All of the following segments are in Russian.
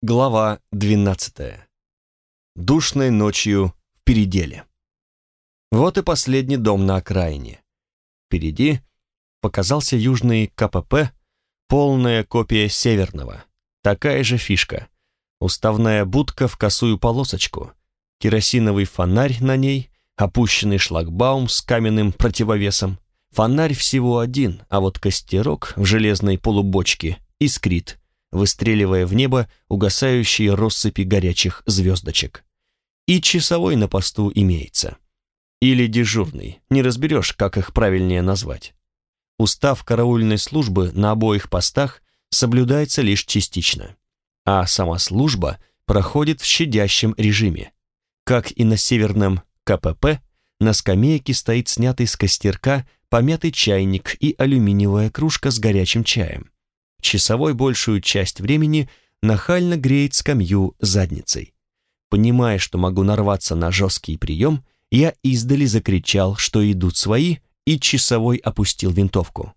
Глава 12. Душной ночью в переделе. Вот и последний дом на окраине. Впереди показался южный КПП, полная копия северного. Такая же фишка. Уставная будка в косую полосочку, керосиновый фонарь на ней, опущенный шлагбаум с каменным противовесом. Фонарь всего один, а вот костерок в железной полубочке искрит, выстреливая в небо угасающие россыпи горячих звездочек. И часовой на посту имеется. Или дежурный, не разберешь, как их правильнее назвать. Устав караульной службы на обоих постах соблюдается лишь частично, а сама служба проходит в щадящем режиме. Как и на северном КПП, на скамейке стоит снятый с костерка помятый чайник и алюминиевая кружка с горячим чаем. Часовой большую часть времени нахально греет скамью задницей. Понимая, что могу нарваться на жесткий прием, я издали закричал, что идут свои, и часовой опустил винтовку.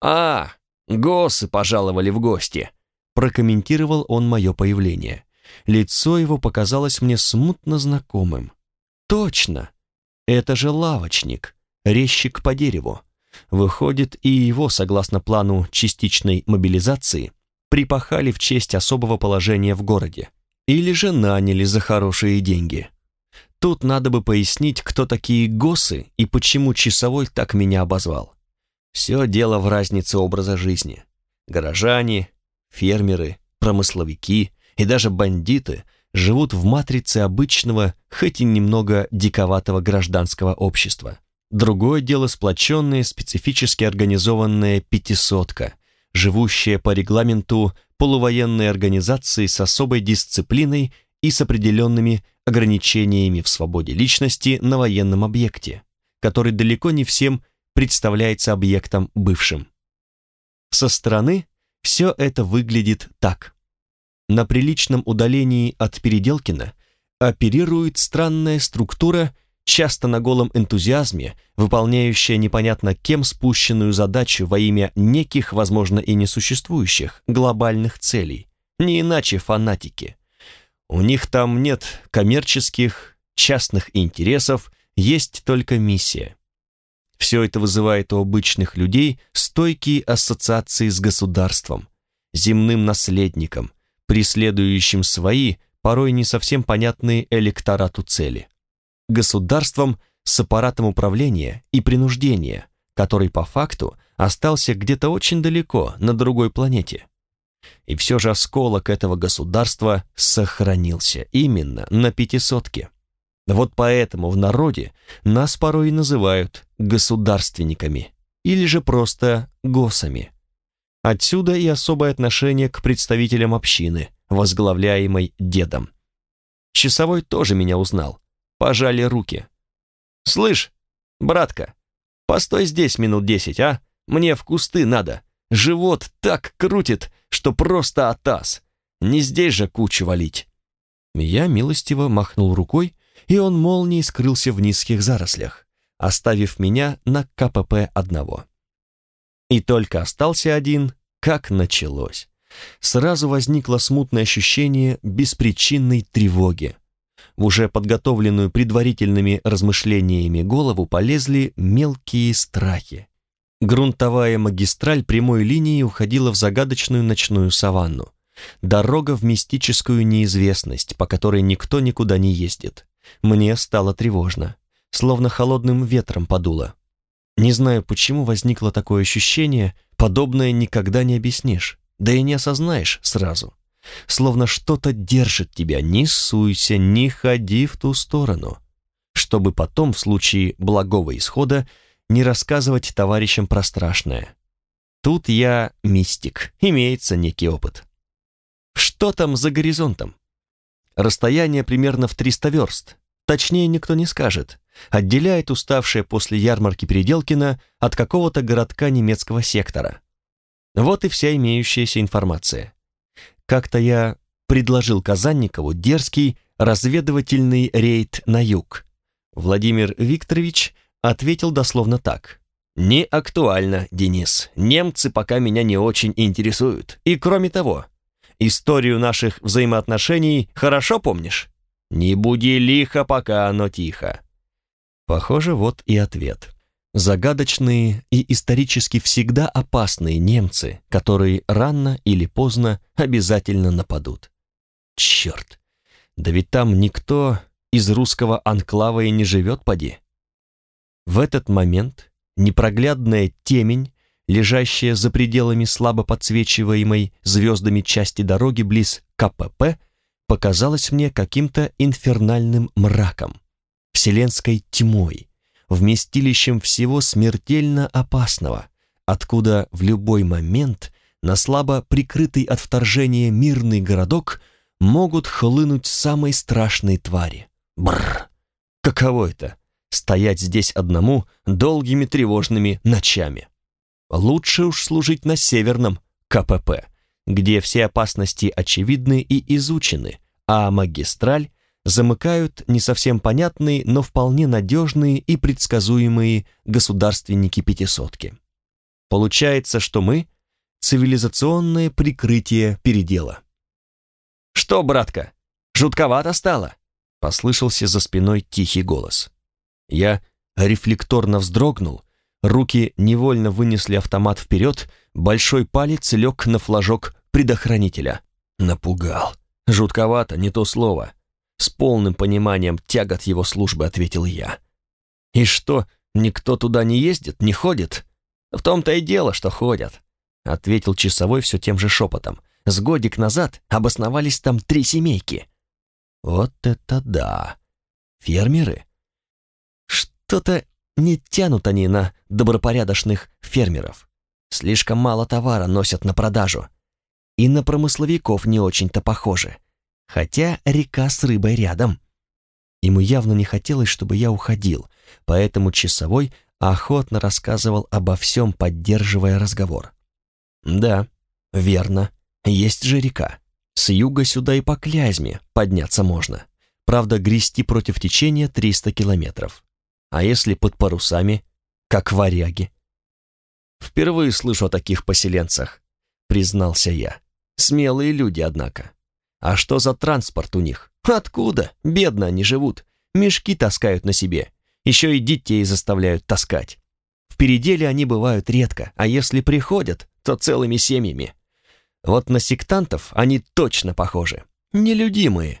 «А, госы пожаловали в гости», — прокомментировал он мое появление. Лицо его показалось мне смутно знакомым. «Точно! Это же лавочник, резчик по дереву. Выходит, и его, согласно плану частичной мобилизации, припахали в честь особого положения в городе. Или же наняли за хорошие деньги. Тут надо бы пояснить, кто такие госы и почему часовой так меня обозвал. Все дело в разнице образа жизни. Горожане, фермеры, промысловики и даже бандиты живут в матрице обычного, хоть и немного диковатого гражданского общества. Другое дело сплоченная, специфически организованная пятисотка, живущая по регламенту полувоенной организации с особой дисциплиной и с определенными ограничениями в свободе личности на военном объекте, который далеко не всем представляется объектом бывшим. Со стороны все это выглядит так. На приличном удалении от Переделкина оперирует странная структура часто на голом энтузиазме, выполняющая непонятно кем спущенную задачу во имя неких, возможно, и несуществующих, глобальных целей, не иначе фанатики. У них там нет коммерческих, частных интересов, есть только миссия. Все это вызывает у обычных людей стойкие ассоциации с государством, земным наследником, преследующим свои, порой не совсем понятные электорату цели государством с аппаратом управления и принуждения, который по факту остался где-то очень далеко, на другой планете. И все же осколок этого государства сохранился именно на пятисотке. Вот поэтому в народе нас порой и называют государственниками или же просто госами. Отсюда и особое отношение к представителям общины, возглавляемой дедом. Часовой тоже меня узнал, пожали руки. «Слышь, братка, постой здесь минут десять, а? Мне в кусты надо. Живот так крутит, что просто атас. Не здесь же кучу валить». Я милостиво махнул рукой, и он молнией скрылся в низких зарослях, оставив меня на КПП одного. И только остался один, как началось. Сразу возникло смутное ощущение беспричинной тревоги в уже подготовленную предварительными размышлениями голову полезли мелкие страхи. Грунтовая магистраль прямой линии уходила в загадочную ночную саванну. Дорога в мистическую неизвестность, по которой никто никуда не ездит. Мне стало тревожно, словно холодным ветром подуло. Не знаю, почему возникло такое ощущение, подобное никогда не объяснишь, да и не осознаешь сразу словно что-то держит тебя, не суйся, не ходи в ту сторону, чтобы потом в случае благого исхода не рассказывать товарищам про страшное. Тут я мистик, имеется некий опыт. Что там за горизонтом? Расстояние примерно в 300 верст, точнее никто не скажет, отделяет уставшее после ярмарки Переделкина от какого-то городка немецкого сектора. Вот и вся имеющаяся информация. Как-то я предложил Казанникову дерзкий разведывательный рейд на юг. Владимир Викторович ответил дословно так. «Не актуально, Денис. Немцы пока меня не очень интересуют. И кроме того, историю наших взаимоотношений хорошо помнишь? Не буди лихо, пока оно тихо». Похоже, вот и ответ. Загадочные и исторически всегда опасные немцы, которые рано или поздно обязательно нападут. Черт! Да ведь там никто из русского анклава и не живет, поди. В этот момент непроглядная темень, лежащая за пределами слабо подсвечиваемой звездами части дороги близ КПП, показалась мне каким-то инфернальным мраком, вселенской тьмой, вместилищем всего смертельно опасного, откуда в любой момент на слабо прикрытый от вторжения мирный городок могут хлынуть самые страшные твари. Бррр! Каково это — стоять здесь одному долгими тревожными ночами? Лучше уж служить на северном КПП, где все опасности очевидны и изучены, а магистраль замыкают не совсем понятные, но вполне надежные и предсказуемые государственники-пятисотки. Получается, что мы — цивилизационное прикрытие передела. «Что, братка, жутковато стало?» — послышался за спиной тихий голос. Я рефлекторно вздрогнул, руки невольно вынесли автомат вперед, большой палец лег на флажок предохранителя. Напугал. Жутковато, не то слово. С полным пониманием тягот его службы ответил я. «И что, никто туда не ездит, не ходит?» «В том-то и дело, что ходят», — ответил часовой все тем же шепотом. С годик назад обосновались там три семейки. Вот это да! Фермеры? Что-то не тянут они на добропорядочных фермеров. Слишком мало товара носят на продажу. И на промысловиков не очень-то похожи. Хотя река с рыбой рядом. Ему явно не хотелось, чтобы я уходил, поэтому часовой охотно рассказывал обо всем, поддерживая разговор. «Да, верно. Есть же река. С юга сюда и по Клязьме подняться можно. Правда, грести против течения 300 километров. А если под парусами, как варяги? Впервые слышу о таких поселенцах, признался я. Смелые люди, однако. А что за транспорт у них? Откуда? Бедно они живут. Мешки таскают на себе. Еще и детей заставляют таскать. В переделе они бывают редко, а если приходят, то целыми семьями. Вот на сектантов они точно похожи. Нелюдимые.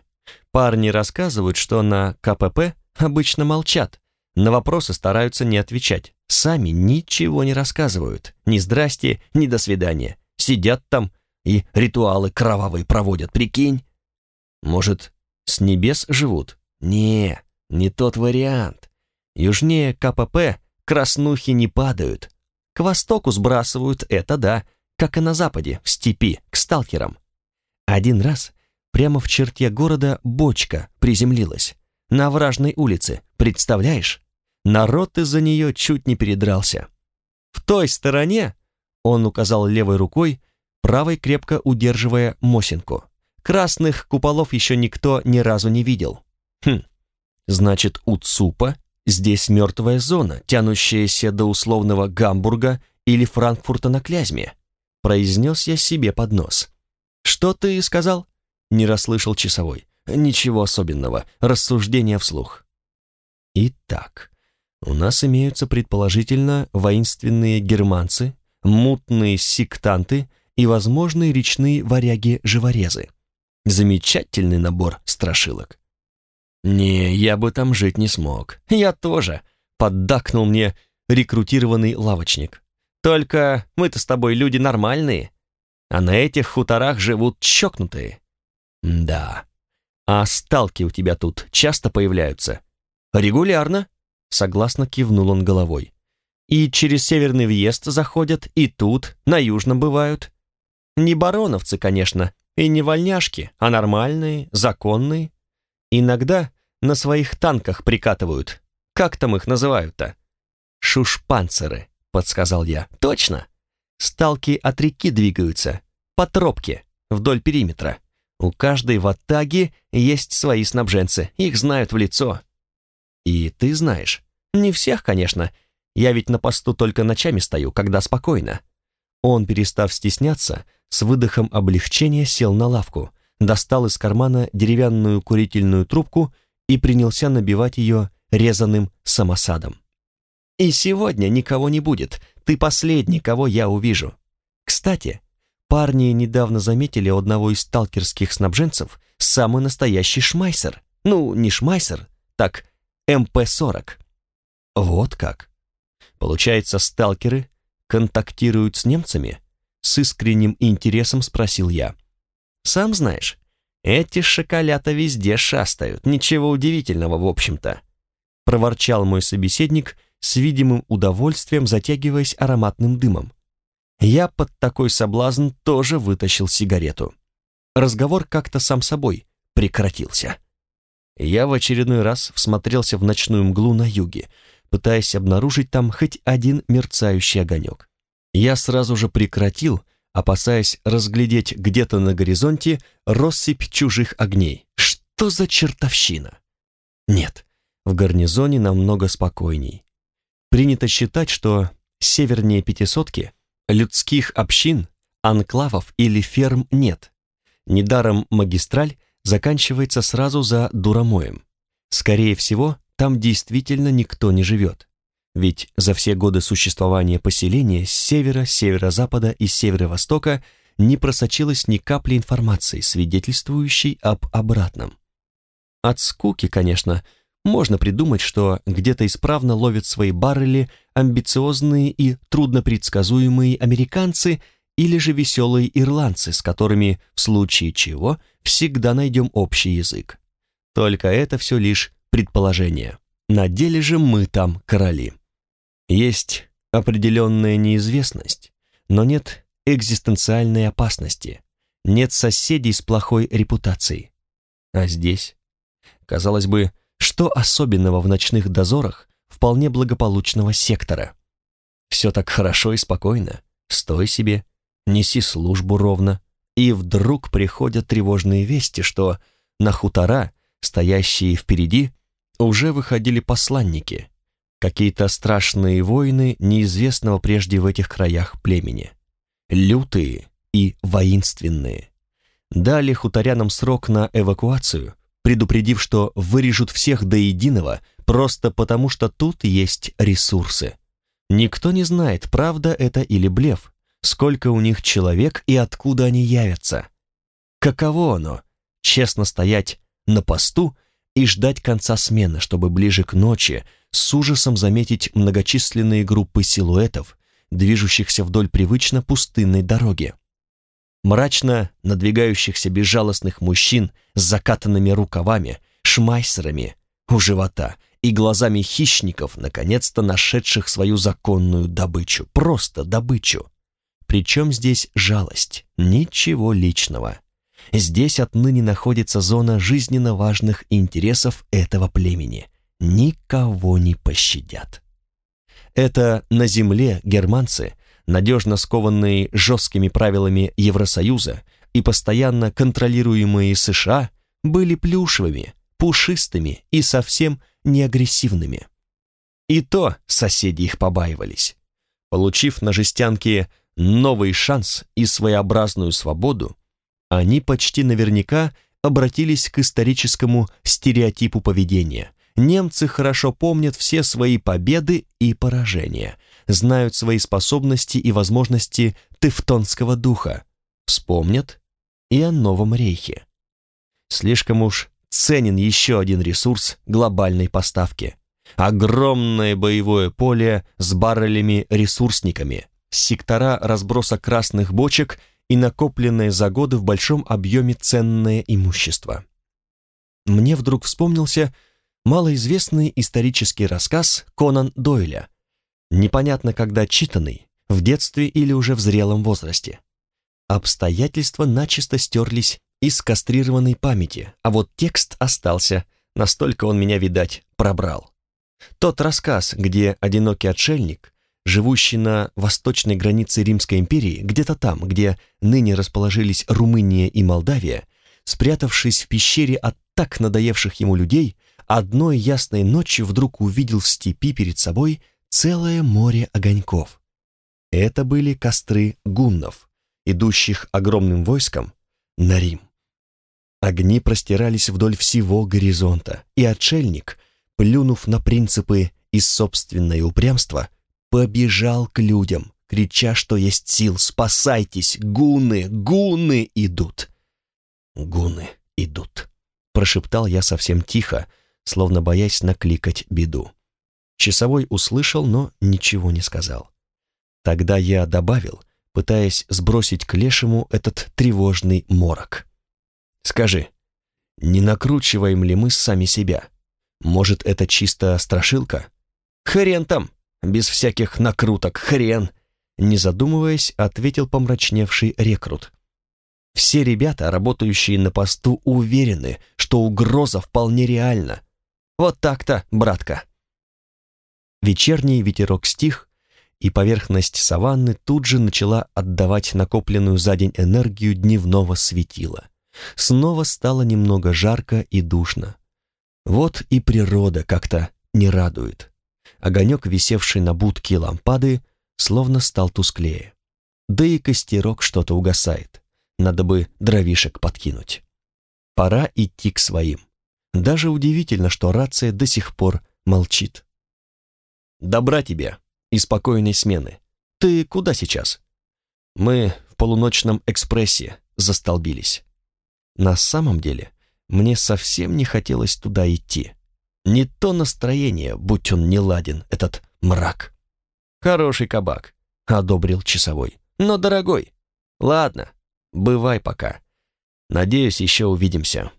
Парни рассказывают, что на КПП обычно молчат, на вопросы стараются не отвечать, сами ничего не рассказывают. Ни здрасте, ни до свидания. Сидят там и ритуалы кровавые проводят, прикинь. Может, с небес живут? Не, не тот вариант. Южнее КПП краснухи не падают. К востоку сбрасывают, это да, как и на западе, в степи, к сталкерам. Один раз прямо в черте города бочка приземлилась. На вражной улице, представляешь? Народ из-за нее чуть не передрался. В той стороне, он указал левой рукой, правой крепко удерживая Мосинку. Красных куполов еще никто ни разу не видел. Хм, значит, у ЦУПа здесь мертвая зона, тянущаяся до условного Гамбурга или Франкфурта на Клязьме произнес я себе под нос. «Что ты сказал?» — не расслышал часовой. «Ничего особенного, рассуждения вслух». Итак, у нас имеются предположительно воинственные германцы, мутные сектанты и возможные речные варяги-живорезы. Замечательный набор страшилок. «Не, я бы там жить не смог. Я тоже», — поддакнул мне рекрутированный лавочник. Только мы-то с тобой люди нормальные, а на этих хуторах живут чокнутые. Да. А сталки у тебя тут часто появляются? Регулярно, согласно кивнул он головой. И через северный въезд заходят, и тут, на южном бывают. Не бароновцы, конечно, и не вольняшки, а нормальные, законные. Иногда на своих танках прикатывают. Как там их называют-то? Шушпанцеры подсказал я. «Точно! Сталки от реки двигаются, по тропке, вдоль периметра. У каждой ватаги есть свои снабженцы, их знают в лицо». «И ты знаешь?» «Не всех, конечно. Я ведь на посту только ночами стою, когда спокойно. Он, перестав стесняться, с выдохом облегчения сел на лавку, достал из кармана деревянную курительную трубку и принялся набивать ее резаным самосадом. «И сегодня никого не будет, ты последний, кого я увижу. Кстати, парни недавно заметили одного из сталкерских снабженцев самый настоящий шмайсер. Ну, не шмайсер, так МП-40. Вот как. Получается, сталкеры контактируют с немцами? С искренним интересом спросил я. Сам знаешь, эти шоколята везде шастают, ничего удивительного, в общем-то. Проворчал мой собеседник, с видимым удовольствием затягиваясь ароматным дымом. Я под такой соблазн тоже вытащил сигарету. Разговор как-то сам собой прекратился. Я в очередной раз всмотрелся в ночную мглу на юге, пытаясь обнаружить там хоть один мерцающий огонек. Я сразу же прекратил, опасаясь разглядеть где-то на горизонте россыпь чужих огней. Что за чертовщина? Нет, в гарнизоне намного спокойней. Принято считать, что севернее пятисотки людских общин, анклавов или ферм нет. Недаром магистраль заканчивается сразу за Дурамоем. Скорее всего, там действительно никто не живет. Ведь за все годы существования поселения с севера, северо-запада и северо-востока не просочилось ни капли информации, свидетельствующей об обратном. От скуки, конечно, можно придумать, что где-то исправно ловят свои баррели амбициозные и труднопредсказуемые американцы или же веселые ирландцы, с которыми, в случае чего, всегда найдем общий язык. Только это все лишь предположение. На деле же мы там короли. Есть определенная неизвестность, но нет экзистенциальной опасности, нет соседей с плохой репутацией. А здесь, казалось бы, что особенного в ночных дозорах вполне благополучного сектора? Все так хорошо и спокойно. Стой себе, неси службу ровно. И вдруг приходят тревожные вести, что на хутора, стоящие впереди, уже выходили посланники, какие-то страшные воины неизвестного прежде в этих краях племени. Лютые и воинственные. Дали хуторянам срок на эвакуацию, предупредив, что вырежут всех до единого, просто потому что тут есть ресурсы. Никто не знает, правда это или блеф, сколько у них человек и откуда они явятся. Каково оно, честно стоять на посту и ждать конца смены, чтобы ближе к ночи с ужасом заметить многочисленные группы силуэтов, движущихся вдоль привычно пустынной дороги мрачно надвигающихся безжалостных мужчин с закатанными рукавами, шмайсерами у живота и глазами хищников, наконец-то нашедших свою законную добычу, просто добычу. Причем здесь жалость, ничего личного. Здесь отныне находится зона жизненно важных интересов этого племени. Никого не пощадят. Это на земле германцы надежно скованные жесткими правилами Евросоюза и постоянно контролируемые США, были плюшевыми, пушистыми и совсем не агрессивными. И то соседи их побаивались. Получив на жестянке новый шанс и своеобразную свободу, они почти наверняка обратились к историческому стереотипу поведения. Немцы хорошо помнят все свои победы и поражения – знают свои способности и возможности тевтонского духа, вспомнят и о Новом Рейхе. Слишком уж ценен еще один ресурс глобальной поставки. Огромное боевое поле с баррелями-ресурсниками, сектора разброса красных бочек и накопленное за годы в большом объеме ценное имущество. Мне вдруг вспомнился малоизвестный исторический рассказ Конан Дойля непонятно когда читанный, в детстве или уже в зрелом возрасте. Обстоятельства начисто стерлись из кастрированной памяти, а вот текст остался, настолько он меня, видать, пробрал. Тот рассказ, где одинокий отшельник, живущий на восточной границе Римской империи, где-то там, где ныне расположились Румыния и Молдавия, спрятавшись в пещере от так надоевших ему людей, одной ясной ночью вдруг увидел в степи перед собой целое море огоньков. Это были костры гуннов, идущих огромным войском на Рим. Огни простирались вдоль всего горизонта, и отшельник, плюнув на принципы из собственное упрямства, побежал к людям, крича, что есть сил, спасайтесь, гуны, гуны идут. Гуны идут, прошептал я совсем тихо, словно боясь накликать беду. Часовой услышал, но ничего не сказал. Тогда я добавил, пытаясь сбросить к лешему этот тревожный морок. «Скажи, не накручиваем ли мы сами себя? Может, это чисто страшилка?» «Хрен там! Без всяких накруток, хрен!» Не задумываясь, ответил помрачневший рекрут. «Все ребята, работающие на посту, уверены, что угроза вполне реальна. Вот так-то, братка!» Вечерний ветерок стих, и поверхность саванны тут же начала отдавать накопленную за день энергию дневного светила. Снова стало немного жарко и душно. Вот и природа как-то не радует. Огонек, висевший на будке лампады, словно стал тусклее. Да и костерок что-то угасает. Надо бы дровишек подкинуть. Пора идти к своим. Даже удивительно, что рация до сих пор молчит. «Добра тебе!» и спокойной смены. Ты куда сейчас? Мы в полуночном экспрессе застолбились. На самом деле, мне совсем не хотелось туда идти. Не то настроение, будь он не ладен, этот мрак. Хороший кабак, одобрил часовой. Но дорогой. Ладно, бывай пока. Надеюсь, еще увидимся.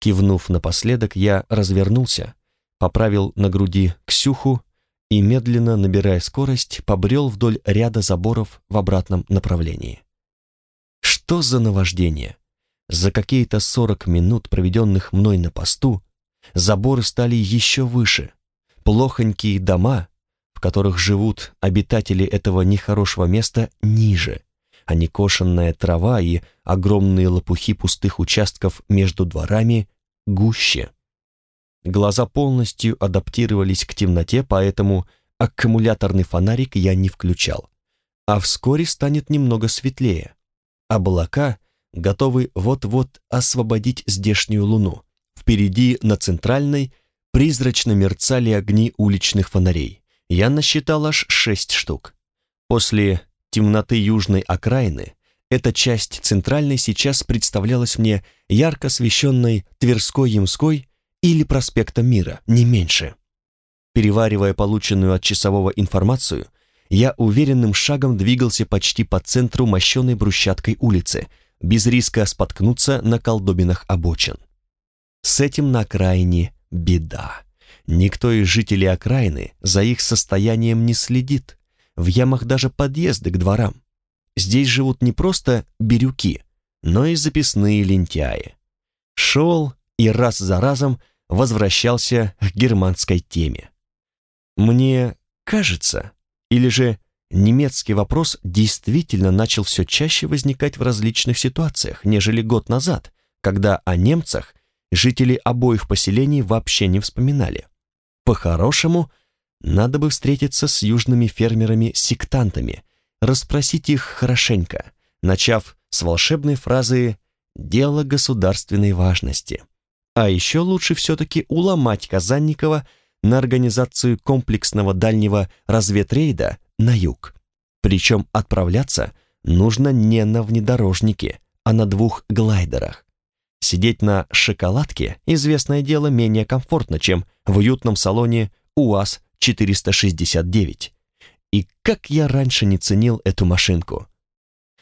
Кивнув напоследок, я развернулся, поправил на груди Ксюху и, медленно набирая скорость, побрел вдоль ряда заборов в обратном направлении. Что за наваждение? За какие-то сорок минут, проведенных мной на посту, заборы стали еще выше. Плохонькие дома, в которых живут обитатели этого нехорошего места, ниже, а некошенная трава и огромные лопухи пустых участков между дворами гуще. Глаза полностью адаптировались к темноте, поэтому аккумуляторный фонарик я не включал. А вскоре станет немного светлее. Облака готовы вот-вот освободить здешнюю луну. Впереди на центральной призрачно мерцали огни уличных фонарей. Я насчитал аж шесть штук. После темноты южной окраины эта часть центральной сейчас представлялась мне ярко освещенной Тверской-Ямской или проспекта Мира, не меньше. Переваривая полученную от часового информацию, я уверенным шагом двигался почти по центру мощенной брусчаткой улицы, без риска споткнуться на колдобинах обочин. С этим на окраине беда. Никто из жителей окраины за их состоянием не следит. В ямах даже подъезды к дворам. Здесь живут не просто бирюки, но и записные лентяи. Шел и раз за разом возвращался к германской теме. Мне кажется, или же немецкий вопрос действительно начал все чаще возникать в различных ситуациях, нежели год назад, когда о немцах жители обоих поселений вообще не вспоминали. По-хорошему, надо бы встретиться с южными фермерами-сектантами, расспросить их хорошенько, начав с волшебной фразы «дело государственной важности». А еще лучше все-таки уломать Казанникова на организацию комплексного дальнего разведрейда на юг. Причем отправляться нужно не на внедорожнике, а на двух глайдерах. Сидеть на шоколадке, известное дело, менее комфортно, чем в уютном салоне УАЗ-469. И как я раньше не ценил эту машинку.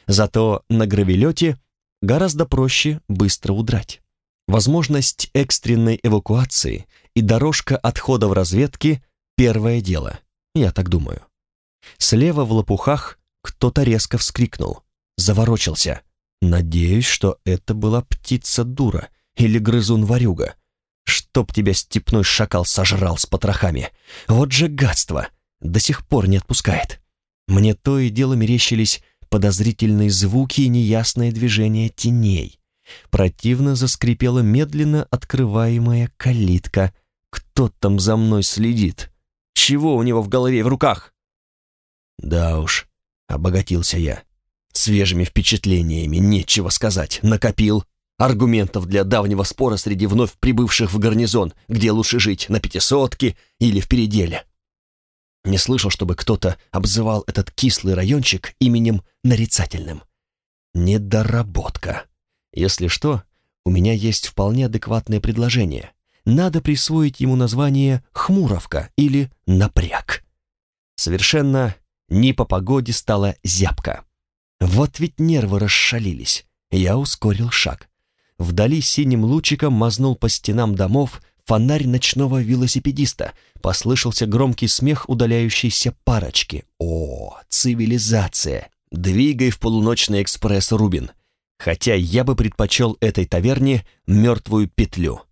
Зато на гравелете гораздо проще быстро удрать. Возможность экстренной эвакуации и дорожка отхода в разведке – первое дело, я так думаю. Слева в лопухах кто-то резко вскрикнул, заворочился. Надеюсь, что это была птица-дура или грызун-ворюга. Чтоб тебя степной шакал сожрал с потрохами. Вот же гадство! До сих пор не отпускает. Мне то и дело мерещились подозрительные звуки и неясное движение теней. Противно заскрипела медленно открываемая калитка. Кто там за мной следит? Чего у него в голове и в руках? Да уж, обогатился я. Свежими впечатлениями, нечего сказать, накопил. Аргументов для давнего спора среди вновь прибывших в гарнизон, где лучше жить, на пятисотке или в переделе. Не слышал, чтобы кто-то обзывал этот кислый райончик именем нарицательным. Недоработка. Если что, у меня есть вполне адекватное предложение. Надо присвоить ему название «хмуровка» или «напряг». Совершенно не по погоде стала зябка. Вот ведь нервы расшалились. Я ускорил шаг. Вдали синим лучиком мазнул по стенам домов фонарь ночного велосипедиста. Послышался громкий смех удаляющейся парочки. О, цивилизация! Двигай в полуночный экспресс, Рубин. Хотя я бы предпочел этой таверне мертвую петлю.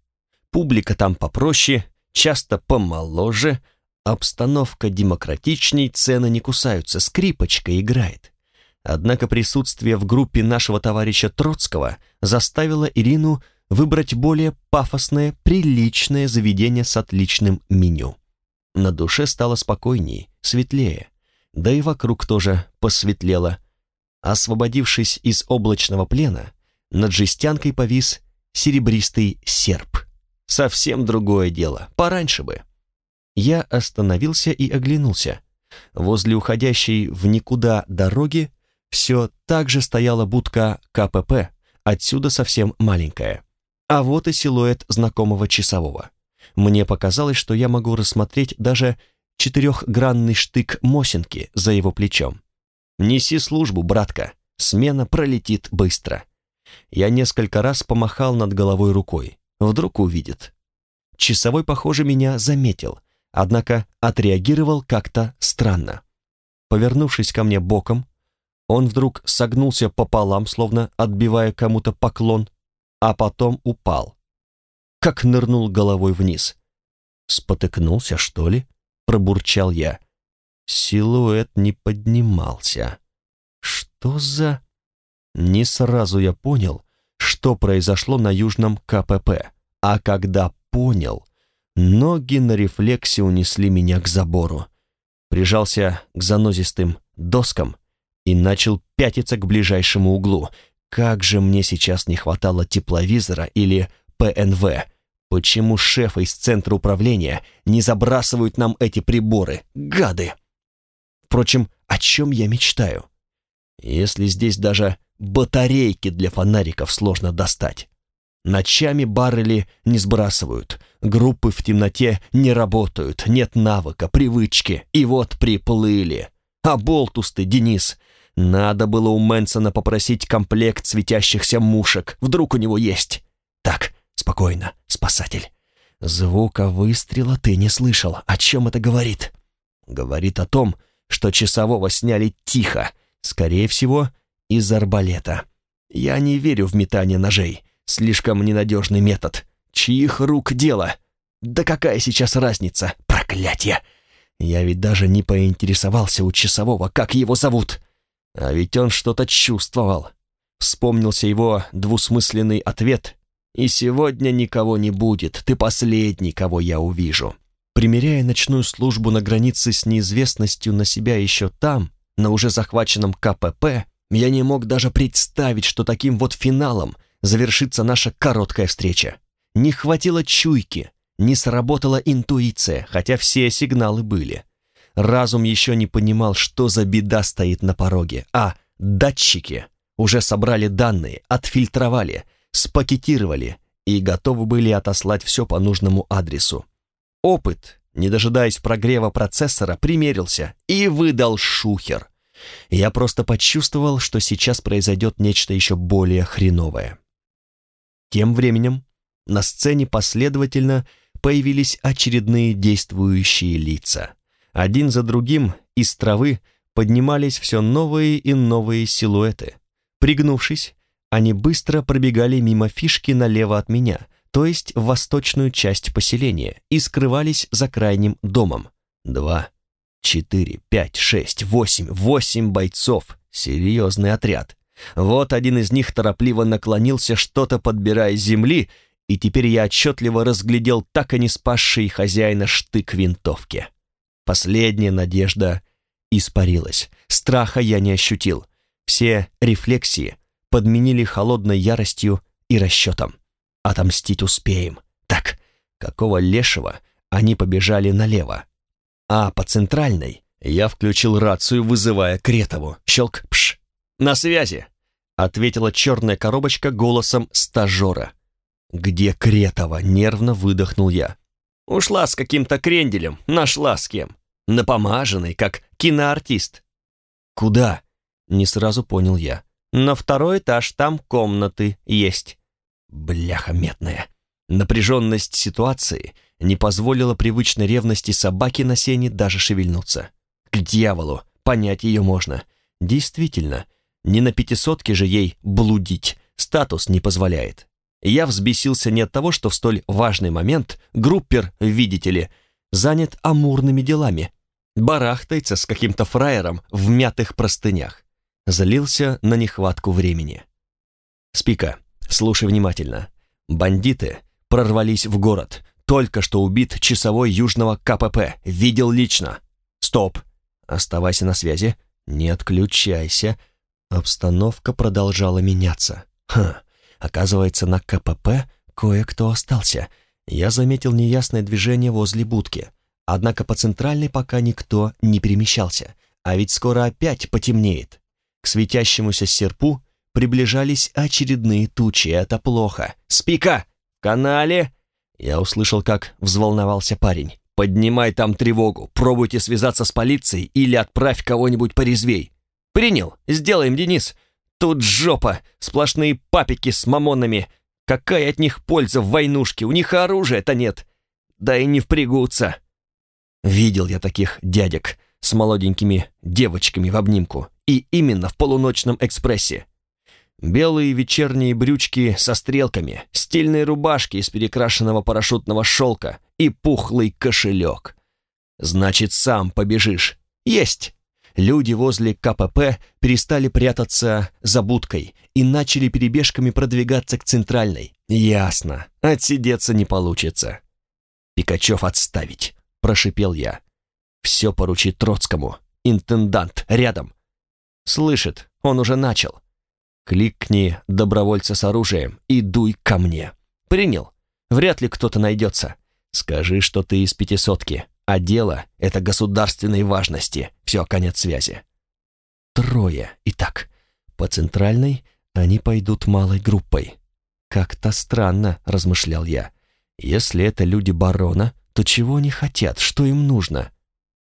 Публика там попроще, часто помоложе, обстановка демократичней, цены не кусаются, скрипочка играет. Однако присутствие в группе нашего товарища Троцкого заставило Ирину выбрать более пафосное, приличное заведение с отличным меню. На душе стало спокойнее, светлее, да и вокруг тоже посветлело. Освободившись из облачного плена, над жестянкой повис серебристый серп. Совсем другое дело, пораньше бы. Я остановился и оглянулся. Возле уходящей в никуда дороги все так же стояла будка КПП, отсюда совсем маленькая. А вот и силуэт знакомого часового. Мне показалось, что я могу рассмотреть даже четырехгранный штык Мосинки за его плечом. «Неси службу, братка, смена пролетит быстро». Я несколько раз помахал над головой рукой. Вдруг увидит. Часовой, похоже, меня заметил, однако отреагировал как-то странно. Повернувшись ко мне боком, он вдруг согнулся пополам, словно отбивая кому-то поклон, а потом упал. Как нырнул головой вниз. «Спотыкнулся, что ли?» — пробурчал я. Силуэт не поднимался. «Что за...» Не сразу я понял, что произошло на южном КПП, а когда понял, ноги на рефлексе унесли меня к забору. Прижался к занозистым доскам и начал пятиться к ближайшему углу. Как же мне сейчас не хватало тепловизора или ПНВ. Почему шефы из центра управления не забрасывают нам эти приборы? Гады! Впрочем, о чем я мечтаю? Если здесь даже батарейки для фонариков сложно достать. Ночами баррели не сбрасывают, группы в темноте не работают, нет навыка, привычки, и вот приплыли. А болтус ты, Денис, надо было у Мэнсона попросить комплект светящихся мушек. Вдруг у него есть. Так, спокойно, спасатель. Звука выстрела ты не слышал. О чем это говорит? Говорит о том, что часового сняли тихо, скорее всего, из арбалета. Я не верю в метание ножей. Слишком ненадежный метод. Чьих рук дело? Да какая сейчас разница? Проклятье! Я ведь даже не поинтересовался у часового, как его зовут. А ведь он что-то чувствовал. Вспомнился его двусмысленный ответ. «И сегодня никого не будет, ты последний, кого я увижу». Примеряя ночную службу на границе с неизвестностью на себя еще там, на уже захваченном КПП, я не мог даже представить, что таким вот финалом завершится наша короткая встреча. Не хватило чуйки, не сработала интуиция, хотя все сигналы были. Разум еще не понимал, что за беда стоит на пороге, а датчики уже собрали данные, отфильтровали, спакетировали и готовы были отослать все по нужному адресу. Опыт, не дожидаясь прогрева процессора, примерился и выдал шухер. Я просто почувствовал, что сейчас произойдет нечто еще более хреновое. Тем временем на сцене последовательно появились очередные действующие лица. Один за другим из травы поднимались все новые и новые силуэты. Пригнувшись, они быстро пробегали мимо фишки налево от меня, то есть в восточную часть поселения, и скрывались за крайним домом. Два, четыре, пять, шесть, восемь, восемь бойцов. Серьезный отряд. Вот один из них торопливо наклонился, что-то подбирая земли, и теперь я отчетливо разглядел так и не спасший хозяина штык винтовки. Последняя надежда испарилась. Страха я не ощутил. Все рефлексии подменили холодной яростью и расчетом. Отомстить успеем. Так, какого лешего они побежали налево? А по центральной я включил рацию, вызывая Кретову. Щелк, пш. «На связи!» — ответила черная коробочка голосом стажера. «Где Кретова?» — нервно выдохнул я. «Ушла с каким-то кренделем, нашла с кем. Напомаженный, как киноартист». «Куда?» — не сразу понял я. «На второй этаж, там комнаты есть». Бляха метная. Напряженность ситуации не позволила привычной ревности собаки на сене даже шевельнуться. К дьяволу, понять ее можно. Действительно, не на пятисотке же ей блудить, статус не позволяет. Я взбесился не от того, что в столь важный момент группер, видите ли, занят амурными делами, барахтается с каким-то фраером в мятых простынях. Залился на нехватку времени. Спика, слушай внимательно. Бандиты прорвались в город. Только что убит часовой южного КПП. Видел лично. Стоп. Оставайся на связи. Не отключайся. Обстановка продолжала меняться. Хм, оказывается, на КПП кое-кто остался. Я заметил неясное движение возле будки. Однако по центральной пока никто не перемещался. А ведь скоро опять потемнеет. К светящемуся серпу приближались очередные тучи. Это плохо. «Спика! В канале!» Я услышал, как взволновался парень. «Поднимай там тревогу, пробуйте связаться с полицией или отправь кого-нибудь порезвей». «Принял, сделаем, Денис. Тут жопа, сплошные папики с мамонами. Какая от них польза в войнушке, у них оружия-то нет. Да и не впрягутся». Видел я таких дядек с молоденькими девочками в обнимку, и именно в полуночном экспрессе. Белые вечерние брючки со стрелками, стильные рубашки из перекрашенного парашютного шелка и пухлый кошелек. Значит, сам побежишь. Есть! Люди возле КПП перестали прятаться за будкой и начали перебежками продвигаться к центральной. Ясно, отсидеться не получится. «Пикачев отставить», — прошипел я. «Все поручить Троцкому. Интендант рядом». «Слышит, он уже начал. Кликни добровольца с оружием и дуй ко мне. Принял. Вряд ли кто-то найдется. Скажи, что ты из пятисотки, а дело — это государственной важности. Все, конец связи. Трое. Итак, по центральной они пойдут малой группой. Как-то странно, размышлял я. Если это люди барона, то чего они хотят, что им нужно?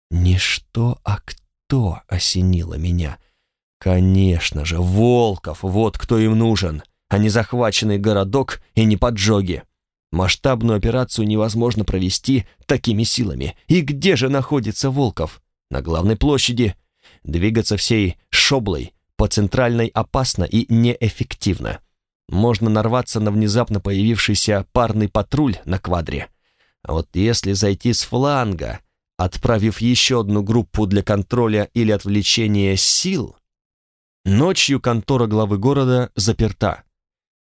Не что, а кто осенило меня — Конечно же, Волков, вот кто им нужен, а не захваченный городок и не поджоги. Масштабную операцию невозможно провести такими силами. И где же находится Волков? На главной площади. Двигаться всей шоблой по центральной опасно и неэффективно. Можно нарваться на внезапно появившийся парный патруль на квадре. А вот если зайти с фланга, отправив еще одну группу для контроля или отвлечения сил, Ночью контора главы города заперта,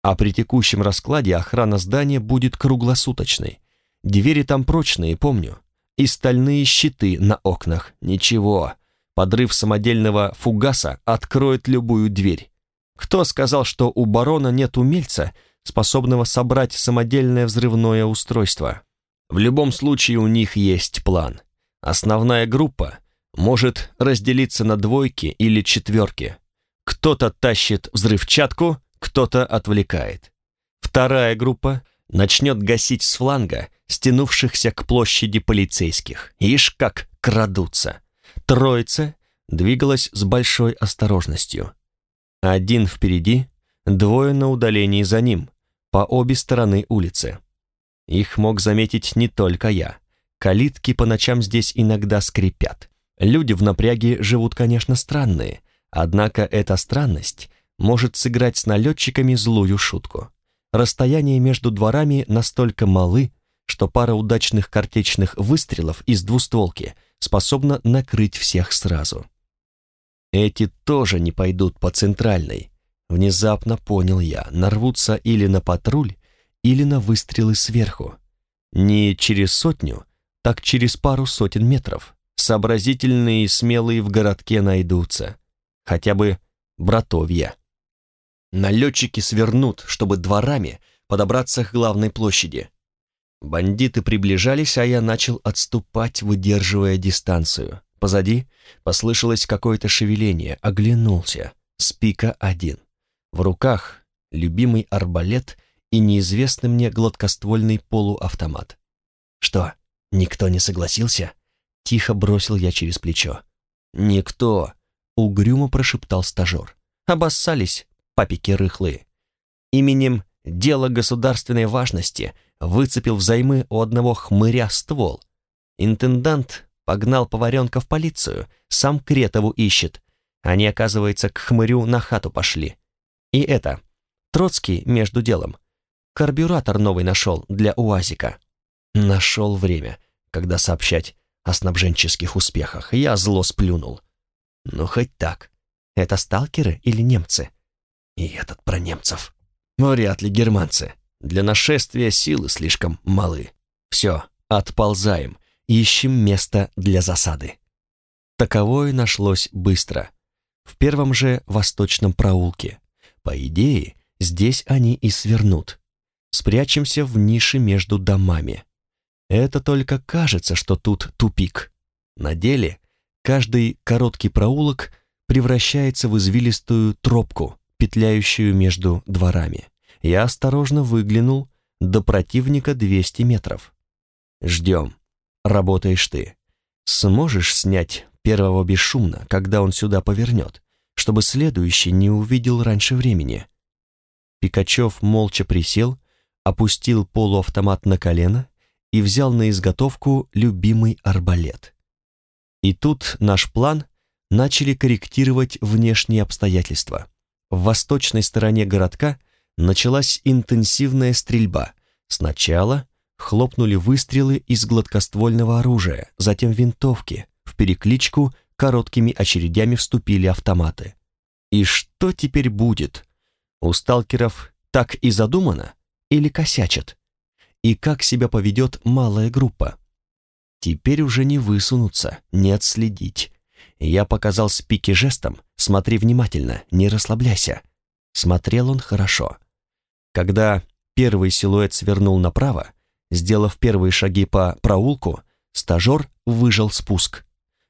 а при текущем раскладе охрана здания будет круглосуточной. Двери там прочные, помню, и стальные щиты на окнах. Ничего, подрыв самодельного фугаса откроет любую дверь. Кто сказал, что у барона нет умельца, способного собрать самодельное взрывное устройство? В любом случае у них есть план. Основная группа может разделиться на двойки или четверки. Кто-то тащит взрывчатку, кто-то отвлекает. Вторая группа начнет гасить с фланга стянувшихся к площади полицейских. Ишь как крадутся. Троица двигалась с большой осторожностью. Один впереди, двое на удалении за ним, по обе стороны улицы. Их мог заметить не только я. Калитки по ночам здесь иногда скрипят. Люди в напряге живут, конечно, странные, Однако эта странность может сыграть с налетчиками злую шутку. Расстояние между дворами настолько малы, что пара удачных картечных выстрелов из двустволки способна накрыть всех сразу. Эти тоже не пойдут по центральной. Внезапно понял я, нарвутся или на патруль, или на выстрелы сверху. Не через сотню, так через пару сотен метров. сообразительные и смелые в городке найдутся. Хотя бы братовья. Налетчики свернут, чтобы дворами подобраться к главной площади. Бандиты приближались, а я начал отступать, выдерживая дистанцию. Позади послышалось какое-то шевеление, оглянулся. Спика один. В руках любимый арбалет и неизвестный мне гладкоствольный полуавтомат. «Что, никто не согласился?» Тихо бросил я через плечо. «Никто!» — угрюмо прошептал стажер. «Обоссались, папики рыхлые. Именем дела государственной важности выцепил взаймы у одного хмыря ствол. Интендант погнал поваренка в полицию, сам Кретову ищет. Они, оказывается, к хмырю на хату пошли. И это, Троцкий между делом. Карбюратор новый нашел для УАЗика. Нашел время, когда сообщать о снабженческих успехах. Я зло сплюнул. Ну, хоть так. Это сталкеры или немцы? И этот про немцев. Вряд ли германцы. Для нашествия силы слишком малы. Все, отползаем, ищем место для засады. Таковое нашлось быстро. В первом же восточном проулке. По идее, здесь они и свернут. Спрячемся в нише между домами. Это только кажется, что тут тупик. На деле каждый короткий проулок превращается в извилистую тропку, петляющую между дворами. Я осторожно выглянул, до противника 200 метров. Ждем. Работаешь ты. Сможешь снять первого бесшумно, когда он сюда повернет, чтобы следующий не увидел раньше времени? Пикачев молча присел, опустил полуавтомат на колено и взял на изготовку любимый арбалет. И тут наш план начали корректировать внешние обстоятельства. В восточной стороне городка началась интенсивная стрельба. Сначала хлопнули выстрелы из гладкоствольного оружия, затем винтовки, в перекличку короткими очередями вступили автоматы. И что теперь будет? У сталкеров так и задумано или косячат? и как себя поведет малая группа. Теперь уже не высунуться, не отследить. Я показал Спики жестом, смотри внимательно, не расслабляйся. Смотрел он хорошо. Когда первый силуэт свернул направо, сделав первые шаги по проулку, стажер выжал спуск.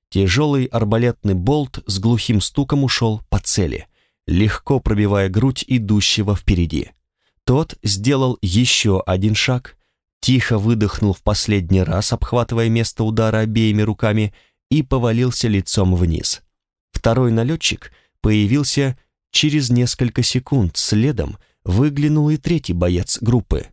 Тяжелый арбалетный болт с глухим стуком ушел по цели, легко пробивая грудь идущего впереди. Тот сделал еще один шаг, тихо выдохнул в последний раз, обхватывая место удара обеими руками, и повалился лицом вниз. Второй налетчик появился через несколько секунд, следом выглянул и третий боец группы.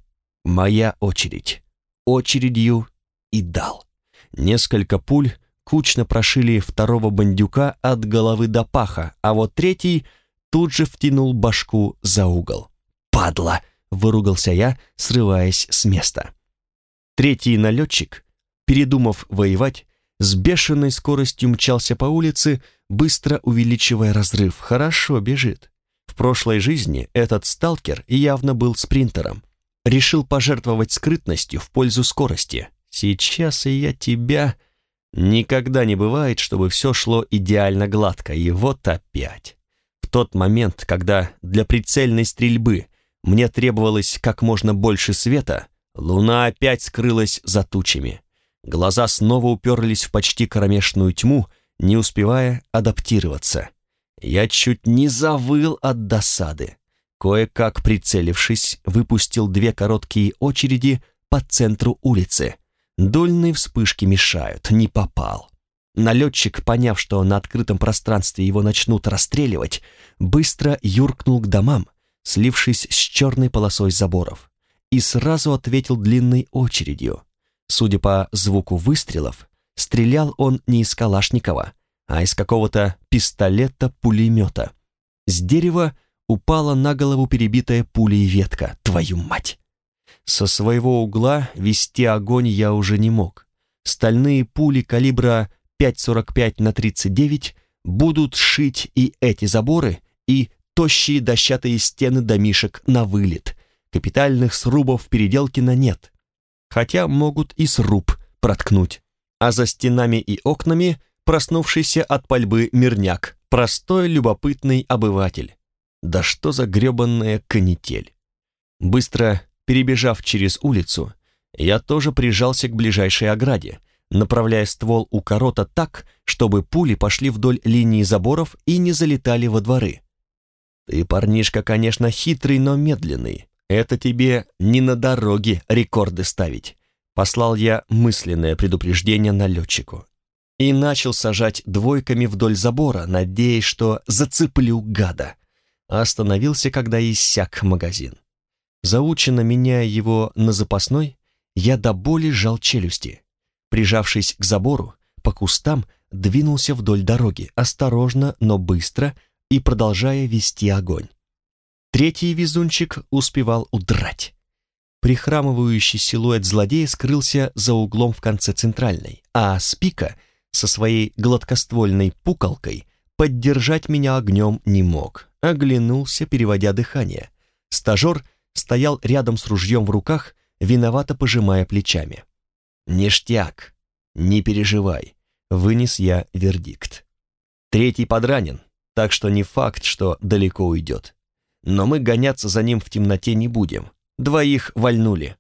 Моя очередь. Очередью и дал. Несколько пуль кучно прошили второго бандюка от головы до паха, а вот третий тут же втянул башку за угол. «Падла!» — выругался я, срываясь с места. Третий налетчик, передумав воевать, с бешеной скоростью мчался по улице, быстро увеличивая разрыв. Хорошо бежит. В прошлой жизни этот сталкер явно был спринтером. Решил пожертвовать скрытностью в пользу скорости. Сейчас и я тебя... Никогда не бывает, чтобы все шло идеально гладко, и вот опять. В тот момент, когда для прицельной стрельбы мне требовалось как можно больше света, Луна опять скрылась за тучами. Глаза снова уперлись в почти кромешную тьму, не успевая адаптироваться. Я чуть не завыл от досады. Кое-как прицелившись, выпустил две короткие очереди по центру улицы. Дульные вспышки мешают, не попал. Налетчик, поняв, что на открытом пространстве его начнут расстреливать, быстро юркнул к домам, слившись с черной полосой заборов и сразу ответил длинной очередью. Судя по звуку выстрелов, стрелял он не из Калашникова, а из какого-то пистолета-пулемета. С дерева упала на голову перебитая пулей ветка. Твою мать! Со своего угла вести огонь я уже не мог. Стальные пули калибра 5,45 на 39 будут шить и эти заборы, и тощие дощатые стены домишек на вылет, Капитальных срубов в Переделкино нет. Хотя могут и сруб проткнуть. а за стенами и окнами проснувшийся от пальбы мирняк, простой любопытный обыватель. Да что за гребанная канитель! Быстро перебежав через улицу, я тоже прижался к ближайшей ограде, направляя ствол у корота так, чтобы пули пошли вдоль линии заборов и не залетали во дворы. Ты, парнишка, конечно, хитрый, но медленный. Это тебе не на дороге рекорды ставить. Послал я мысленное предупреждение налетчику. И начал сажать двойками вдоль забора, надеясь, что зацеплю гада. остановился, когда иссяк магазин. Заученно меняя его на запасной, я до боли сжал челюсти. Прижавшись к забору, по кустам двинулся вдоль дороги, осторожно, но быстро, и продолжая вести огонь. Третий везунчик успевал удрать. Прихрамывающий силуэт злодея скрылся за углом в конце центральной, а Спика со своей гладкоствольной пукалкой поддержать меня огнем не мог. Оглянулся, переводя дыхание. Стажер стоял рядом с ружьем в руках, виновато пожимая плечами. «Ништяк, не переживай», — вынес я вердикт. Третий подранен, так что не факт, что далеко уйдет. Но мы гоняться за ним в темноте не будем. Двоих вальнули.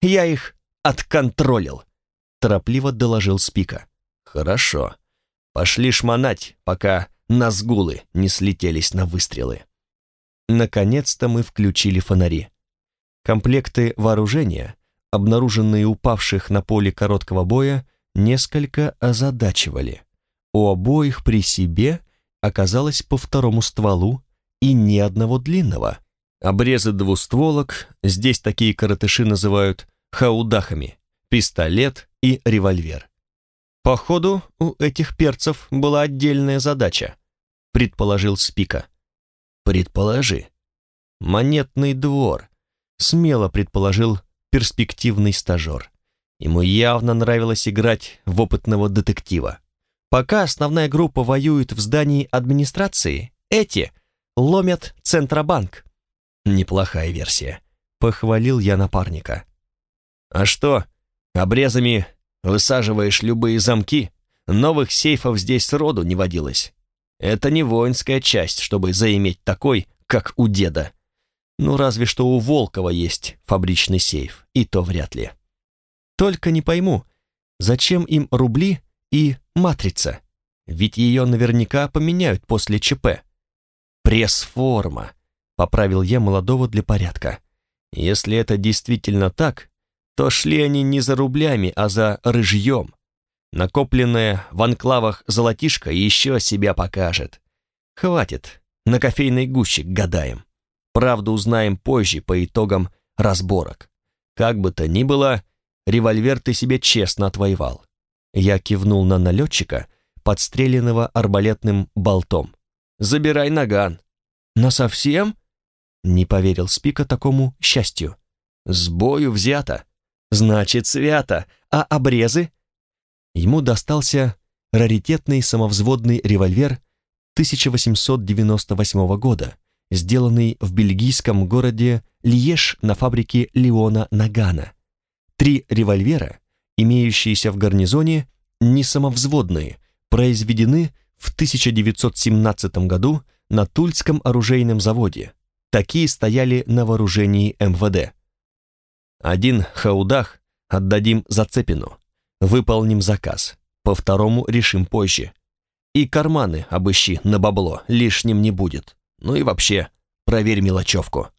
Я их отконтролил, торопливо доложил Спика. Хорошо. Пошли шмонать, пока назгулы не слетелись на выстрелы. Наконец-то мы включили фонари. Комплекты вооружения, обнаруженные упавших на поле короткого боя, несколько озадачивали. У обоих при себе оказалось по второму стволу и ни одного длинного. Обрезы двустволок, здесь такие коротыши называют хаудахами, пистолет и револьвер. Походу, у этих перцев была отдельная задача, предположил Спика. Предположи. Монетный двор, смело предположил перспективный стажер. Ему явно нравилось играть в опытного детектива. Пока основная группа воюет в здании администрации, эти ломят Центробанк. Неплохая версия, похвалил я напарника. А что, обрезами высаживаешь любые замки? Новых сейфов здесь сроду не водилось. Это не воинская часть, чтобы заиметь такой, как у деда. Ну, разве что у Волкова есть фабричный сейф, и то вряд ли. Только не пойму, зачем им рубли и матрица? Ведь ее наверняка поменяют после ЧП. Пресс-форма, поправил я молодого для порядка. Если это действительно так, то шли они не за рублями, а за рыжьем. Накопленное в анклавах золотишко еще себя покажет. Хватит, на кофейной гуще гадаем. Правду узнаем позже по итогам разборок. Как бы то ни было, револьвер ты себе честно отвоевал. Я кивнул на налетчика, подстреленного арбалетным болтом. «Забирай наган». «Но совсем?» Не поверил Спика такому счастью. «С бою взято. Значит, свято. А обрезы?» Ему достался раритетный самовзводный револьвер 1898 года, сделанный в бельгийском городе Льеж на фабрике Леона Нагана. Три револьвера, имеющиеся в гарнизоне, не самовзводные, произведены в 1917 году на Тульском оружейном заводе. Такие стояли на вооружении МВД. Один хаудах отдадим Зацепину. Выполним заказ. По второму решим позже. И карманы обыщи на бабло, лишним не будет. Ну и вообще, проверь мелочевку.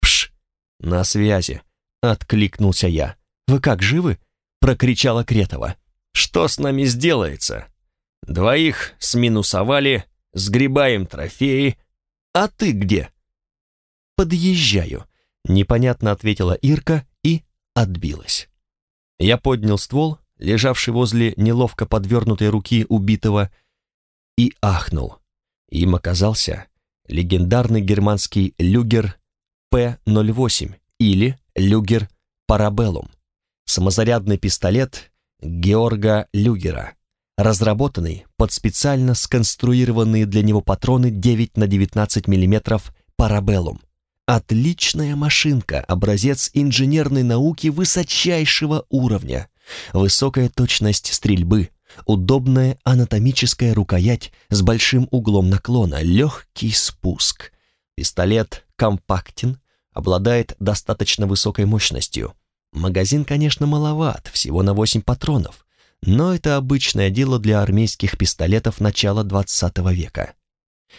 Пш, на связи, откликнулся я. Вы как, живы? Прокричала Кретова. Что с нами сделается? Двоих сминусовали, сгребаем трофеи. А ты где? Подъезжаю, непонятно ответила Ирка и отбилась. Я поднял ствол, лежавший возле неловко подвернутой руки убитого, и ахнул. Им оказался легендарный германский люгер П-08 или люгер Парабеллум, самозарядный пистолет Георга Люгера, разработанный под специально сконструированные для него патроны 9 на 19 мм Парабеллум. Отличная машинка, образец инженерной науки высочайшего уровня. Высокая точность стрельбы, удобная анатомическая рукоять с большим углом наклона, легкий спуск. Пистолет компактен, обладает достаточно высокой мощностью. Магазин, конечно, маловат, всего на 8 патронов, но это обычное дело для армейских пистолетов начала 20 века.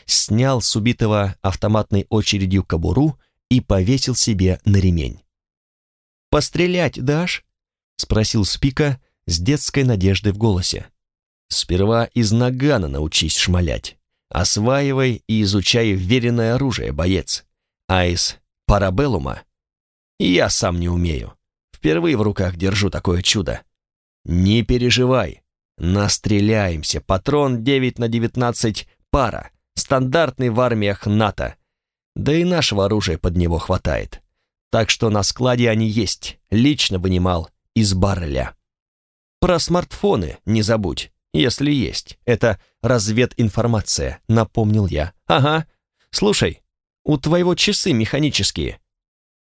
Снял с убитого автоматной очередью кобуру и повесил себе на ремень. «Пострелять дашь?» — спросил Спика с детской надеждой в голосе. «Сперва из нагана научись шмалять. Осваивай и изучай веренное оружие, боец. А из парабеллума я сам не умею. Впервые в руках держу такое чудо. Не переживай, настреляемся. Патрон 9 на 19 пара, стандартный в армиях НАТО. Да и нашего оружия под него хватает. Так что на складе они есть, лично вынимал из барреля. Про смартфоны не забудь, если есть. Это развединформация, напомнил я. Ага. Слушай, у твоего часы механические.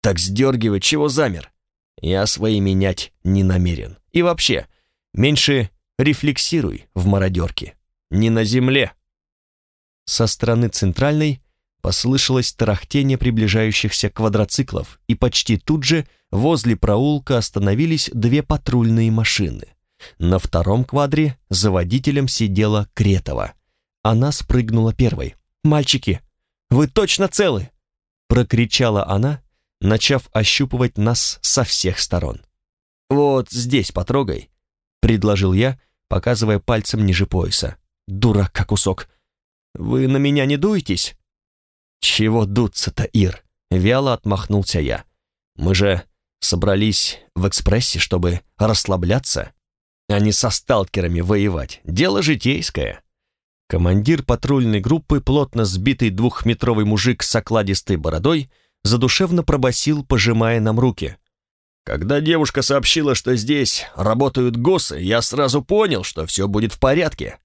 Так сдергивай, чего замер? Я свои менять не намерен. И вообще, меньше рефлексируй в мародерке. Не на земле. Со стороны центральной послышалось тарахтение приближающихся квадроциклов, и почти тут же возле проулка остановились две патрульные машины. На втором квадре за водителем сидела Кретова. Она спрыгнула первой. «Мальчики, вы точно целы?» Прокричала она, начав ощупывать нас со всех сторон. «Вот здесь потрогай», — предложил я, показывая пальцем ниже пояса. «Дурак как кусок. Вы на меня не дуетесь?» «Чего дуться-то, Ир?» — вяло отмахнулся я. «Мы же собрались в экспрессе, чтобы расслабляться, а не со сталкерами воевать. Дело житейское». Командир патрульной группы, плотно сбитый двухметровый мужик с окладистой бородой, задушевно пробасил, пожимая нам руки. Когда девушка сообщила, что здесь работают ГОСы, я сразу понял, что все будет в порядке.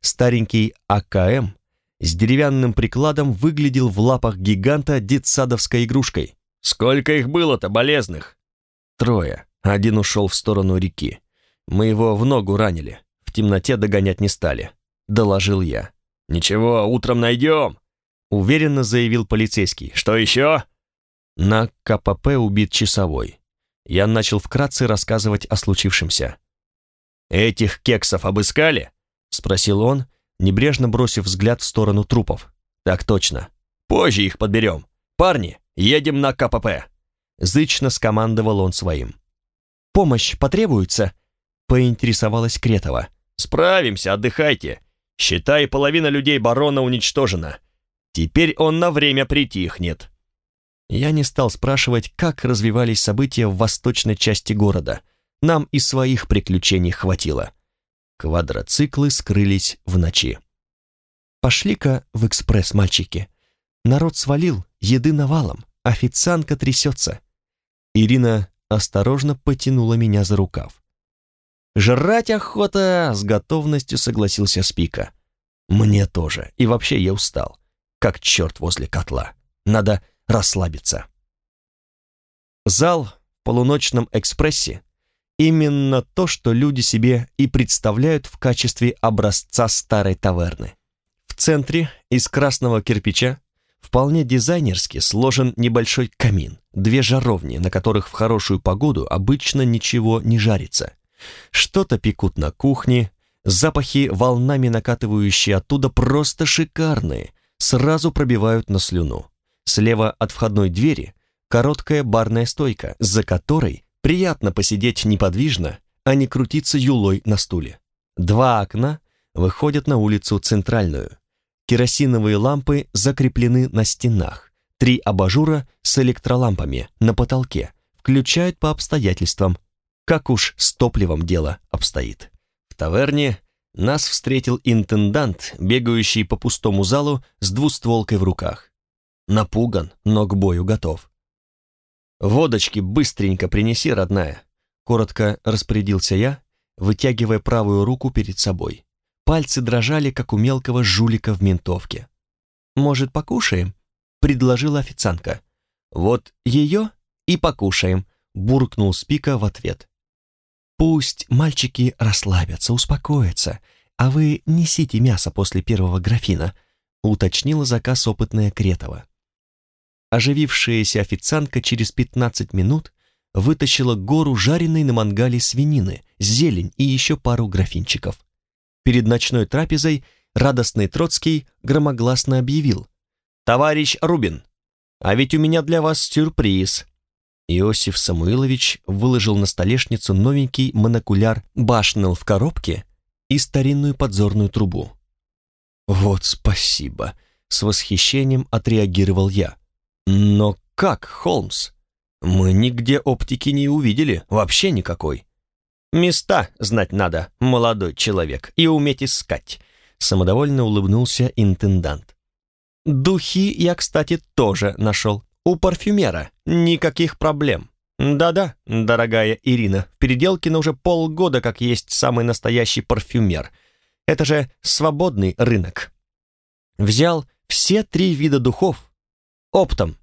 Старенький АКМ с деревянным прикладом выглядел в лапах гиганта детсадовской игрушкой. «Сколько их было-то, болезных?» «Трое. Один ушел в сторону реки. Мы его в ногу ранили. В темноте догонять не стали», — доложил я. «Ничего, утром найдем», — уверенно заявил полицейский. «Что еще?» На КПП убит часовой. Я начал вкратце рассказывать о случившемся. «Этих кексов обыскали?» — спросил он, небрежно бросив взгляд в сторону трупов. «Так точно. Позже их подберем. Парни, едем на КПП!» Зычно скомандовал он своим. «Помощь потребуется?» — поинтересовалась Кретова. «Справимся, отдыхайте. Считай, половина людей барона уничтожена. Теперь он на время притихнет». Я не стал спрашивать, как развивались события в восточной части города. Нам и своих приключений хватило. Квадроциклы скрылись в ночи. «Пошли-ка в экспресс, мальчики. Народ свалил, еды навалом, официантка трясется». Ирина осторожно потянула меня за рукав. «Жрать охота!» — с готовностью согласился Спика. «Мне тоже. И вообще я устал. Как черт возле котла. Надо расслабиться». Зал в полуночном экспрессе Именно то, что люди себе и представляют в качестве образца старой таверны. В центре из красного кирпича вполне дизайнерски сложен небольшой камин, две жаровни, на которых в хорошую погоду обычно ничего не жарится. Что-то пекут на кухне, запахи, волнами накатывающие оттуда, просто шикарные, сразу пробивают на слюну. Слева от входной двери короткая барная стойка, за которой Приятно посидеть неподвижно, а не крутиться юлой на стуле. Два окна выходят на улицу центральную. Керосиновые лампы закреплены на стенах. Три абажура с электролампами на потолке включают по обстоятельствам, как уж с топливом дело обстоит. В таверне нас встретил интендант, бегающий по пустому залу с двустволкой в руках. Напуган, но к бою готов. «Водочки быстренько принеси, родная», — коротко распорядился я, вытягивая правую руку перед собой. Пальцы дрожали, как у мелкого жулика в ментовке. «Может, покушаем?» — предложила официантка. «Вот ее и покушаем», — буркнул Спика в ответ. Пусть мальчики расслабятся, успокоятся, а вы несите мясо после первого графина, уточнила заказ опытная Кретова. Оживившаяся официантка через 15 минут вытащила гору жареной на мангале свинины, зелень и еще пару графинчиков. Перед ночной трапезой радостный Троцкий громогласно объявил. «Товарищ Рубин, а ведь у меня для вас сюрприз». Иосиф Самуилович выложил на столешницу новенький монокуляр башнел в коробке и старинную подзорную трубу. «Вот спасибо», — с восхищением отреагировал я. «Но как, Холмс? Мы нигде оптики не увидели, вообще никакой». «Места знать надо, молодой человек, и уметь искать», — самодовольно улыбнулся интендант. «Духи я, кстати, тоже нашел. У парфюмера никаких проблем. Да-да, дорогая Ирина, в Переделкино уже полгода как есть самый настоящий парфюмер. Это же свободный рынок. Взял все три вида духов оптом.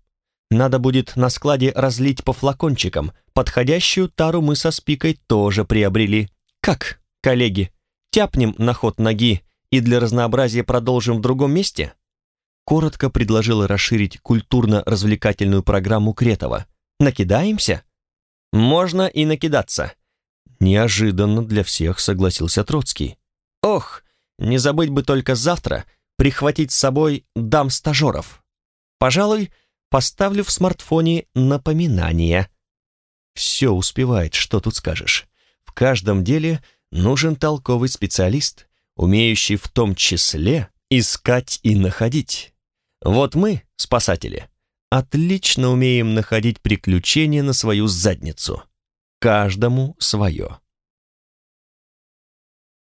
Надо будет на складе разлить по флакончикам. Подходящую тару мы со спикой тоже приобрели. Как, коллеги, тяпнем на ход ноги и для разнообразия продолжим в другом месте? Коротко предложила расширить культурно-развлекательную программу Кретова. «Накидаемся?» «Можно и накидаться». Неожиданно для всех согласился Троцкий. «Ох, не забыть бы только завтра прихватить с собой дам-стажеров. Пожалуй, поставлю в смартфоне напоминание». Все успевает, что тут скажешь. В каждом деле нужен толковый специалист, умеющий в том числе искать и находить. Вот мы, спасатели, отлично умеем находить приключения на свою задницу. Каждому свое.